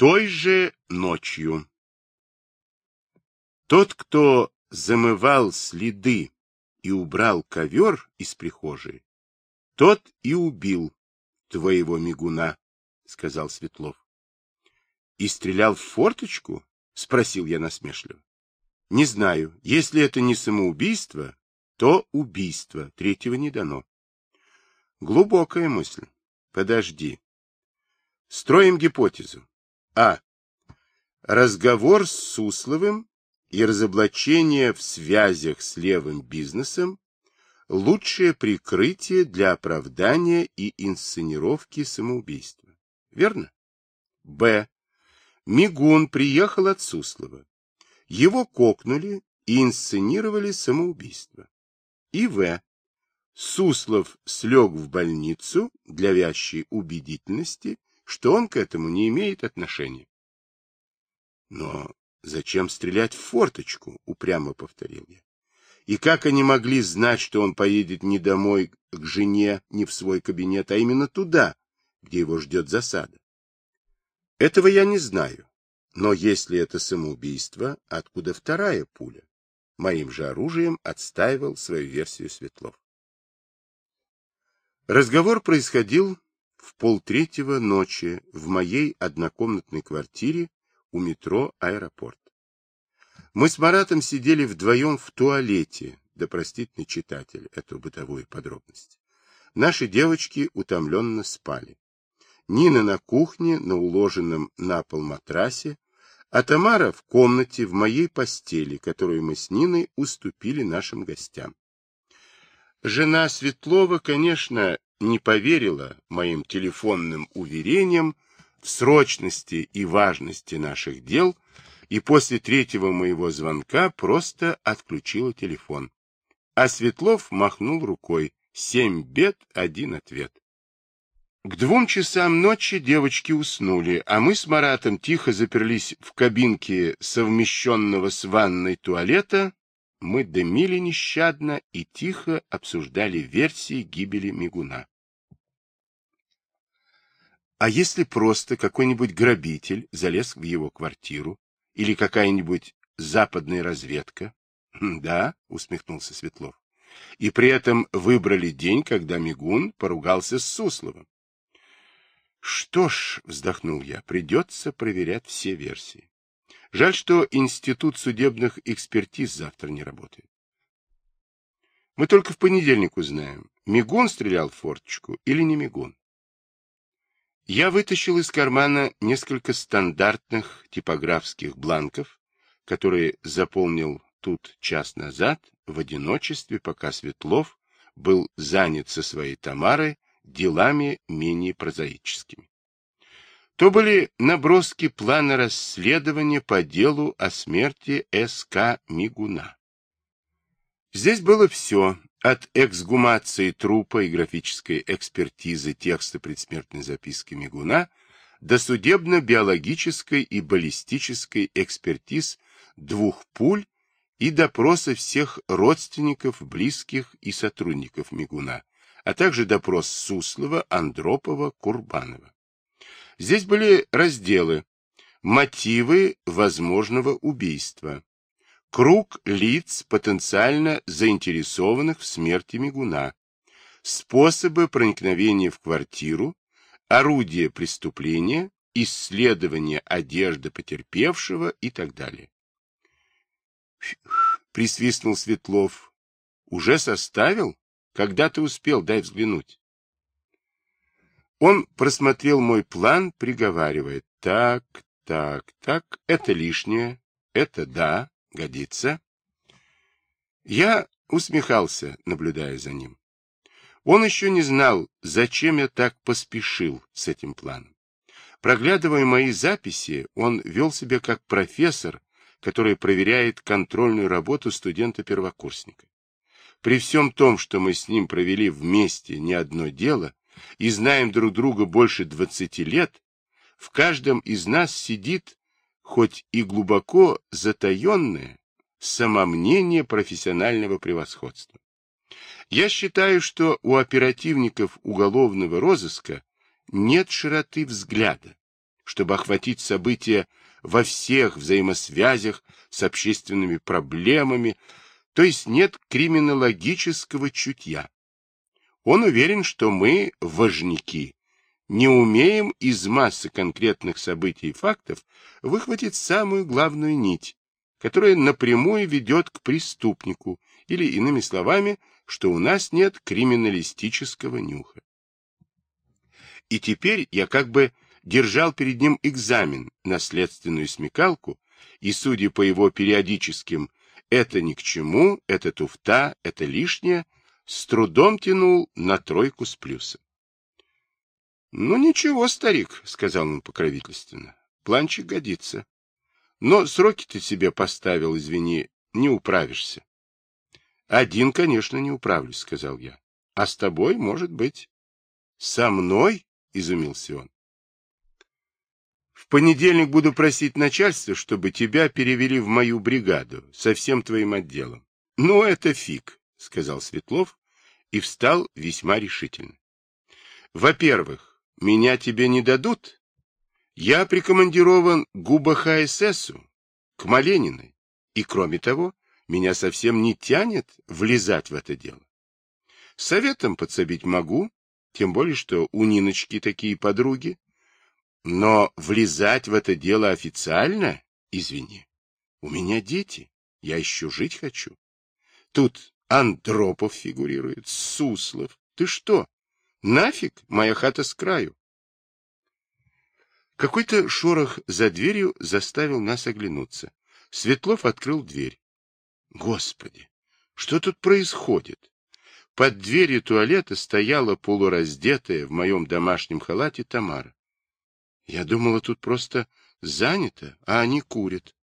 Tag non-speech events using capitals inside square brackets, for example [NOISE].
Той же ночью. Тот, кто замывал следы и убрал ковер из прихожей, тот и убил твоего мигуна, — сказал Светлов. — И стрелял в форточку? — спросил я насмешливо. — Не знаю. Если это не самоубийство, то убийство. Третьего не дано. Глубокая мысль. Подожди. Строим гипотезу. А. Разговор с Сусловым и разоблачение в связях с левым бизнесом – лучшее прикрытие для оправдания и инсценировки самоубийства. Верно? Б. Мигун приехал от Суслова. Его кокнули и инсценировали самоубийство. И В. Суслов слег в больницу для вящей убедительности, что он к этому не имеет отношения. Но зачем стрелять в форточку, упрямо повторил я. И как они могли знать, что он поедет не домой к жене, не в свой кабинет, а именно туда, где его ждет засада? Этого я не знаю. Но если это самоубийство, откуда вторая пуля? Моим же оружием отстаивал свою версию Светлов. Разговор происходил в полтретьего ночи в моей однокомнатной квартире у метро «Аэропорт». Мы с Маратом сидели вдвоем в туалете, да простит мне читатель эту бытовую подробность. Наши девочки утомленно спали. Нина на кухне, на уложенном на пол матрасе, а Тамара в комнате в моей постели, которую мы с Ниной уступили нашим гостям. Жена Светлова, конечно, не поверила моим телефонным уверениям в срочности и важности наших дел и после третьего моего звонка просто отключила телефон. А Светлов махнул рукой. Семь бед, один ответ. К двум часам ночи девочки уснули, а мы с Маратом тихо заперлись в кабинке совмещенного с ванной туалета. Мы дымили нещадно и тихо обсуждали версии гибели мигуна. А если просто какой-нибудь грабитель залез в его квартиру или какая-нибудь западная разведка? Хм, да, усмехнулся Светлов. И при этом выбрали день, когда Мигун поругался с Сусловым. Что ж, вздохнул я, придется проверять все версии. Жаль, что Институт судебных экспертиз завтра не работает. Мы только в понедельник узнаем, Мигун стрелял в форточку или не Мигун. Я вытащил из кармана несколько стандартных типографских бланков, которые заполнил тут час назад в одиночестве, пока Светлов был занят со своей Тамарой делами менее прозаическими. То были наброски плана расследования по делу о смерти С.К. Мигуна. Здесь было все, от эксгумации трупа и графической экспертизы текста предсмертной записки Мигуна до судебно-биологической и баллистической экспертиз двух пуль и допроса всех родственников, близких и сотрудников Мигуна, а также допрос Суслова, Андропова, Курбанова. Здесь были разделы «Мотивы возможного убийства», Круг лиц, потенциально заинтересованных в смерти Мигуна. Способы проникновения в квартиру, орудие преступления, исследование одежды потерпевшего и так далее. [SNIFFS] Присвистнул Светлов. Уже составил? Когда ты успел? Дай взглянуть. Он просмотрел мой план, приговаривает. Так, так, так, это лишнее, это да, Годится? Я усмехался, наблюдая за ним. Он еще не знал, зачем я так поспешил с этим планом. Проглядывая мои записи, он вел себя как профессор, который проверяет контрольную работу студента-первокурсника. При всем том, что мы с ним провели вместе не одно дело и знаем друг друга больше двадцати лет, в каждом из нас сидит хоть и глубоко затаенное самомнение профессионального превосходства. Я считаю, что у оперативников уголовного розыска нет широты взгляда, чтобы охватить события во всех взаимосвязях с общественными проблемами, то есть нет криминологического чутья. Он уверен, что мы, важники, не умеем из массы конкретных событий и фактов выхватить самую главную нить, которая напрямую ведет к преступнику, или, иными словами, что у нас нет криминалистического нюха. И теперь я как бы держал перед ним экзамен на следственную смекалку, и, судя по его периодическим «это ни к чему», «это туфта», «это лишнее», с трудом тянул на тройку с плюсом. — Ну, ничего, старик, — сказал он покровительственно, — планчик годится. Но сроки ты себе поставил, извини, не управишься. — Один, конечно, не управлюсь, — сказал я. — А с тобой, может быть. — Со мной? — изумился он. — В понедельник буду просить начальство, чтобы тебя перевели в мою бригаду со всем твоим отделом. — Ну, это фиг, — сказал Светлов и встал весьма решительно. — Во-первых, меня тебе не дадут. Я прикомандирован к к Малениной. И, кроме того, меня совсем не тянет влезать в это дело. Советом подсобить могу, тем более, что у Ниночки такие подруги. Но влезать в это дело официально, извини, у меня дети, я еще жить хочу. Тут Андропов фигурирует, Суслов. Ты что, Нафиг, моя хата с краю. Какой-то шорох за дверью заставил нас оглянуться. Светлов открыл дверь. Господи, что тут происходит? Под дверью туалета стояла полураздетая в моем домашнем халате Тамара. Я думала, тут просто занято, а они курят.